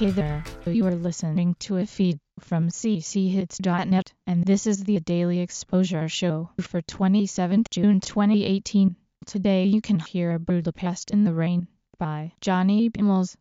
Hey there, you are listening to a feed from cchits.net, and this is the Daily Exposure Show for 27th June 2018. Today you can hear Budapest in the Rain by Johnny Bimmels.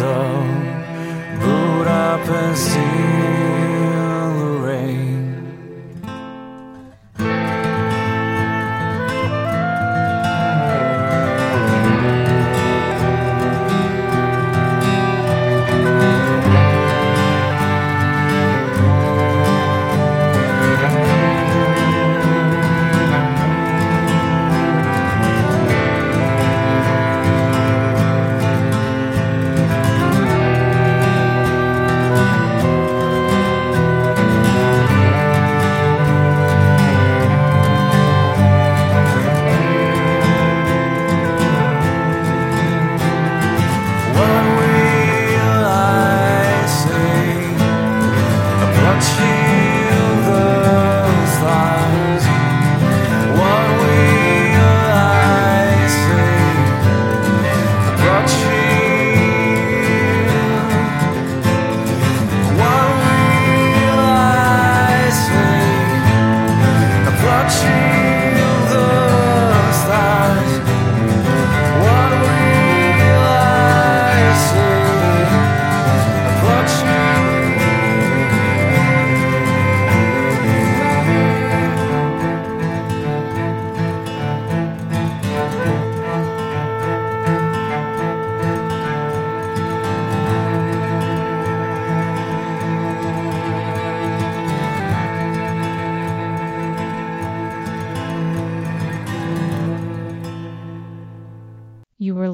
Pictures of Budapest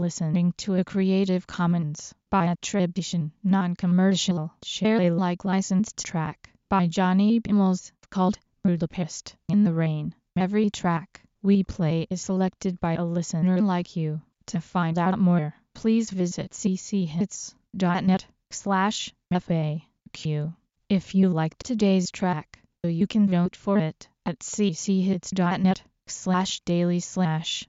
listening to a Creative Commons by attribution, non-commercial, share Alike licensed track by Johnny Bimmels called Budapest in the Rain. Every track we play is selected by a listener like you. To find out more, please visit cchits.net slash FAQ. If you liked today's track, you can vote for it at cchits.net slash daily slash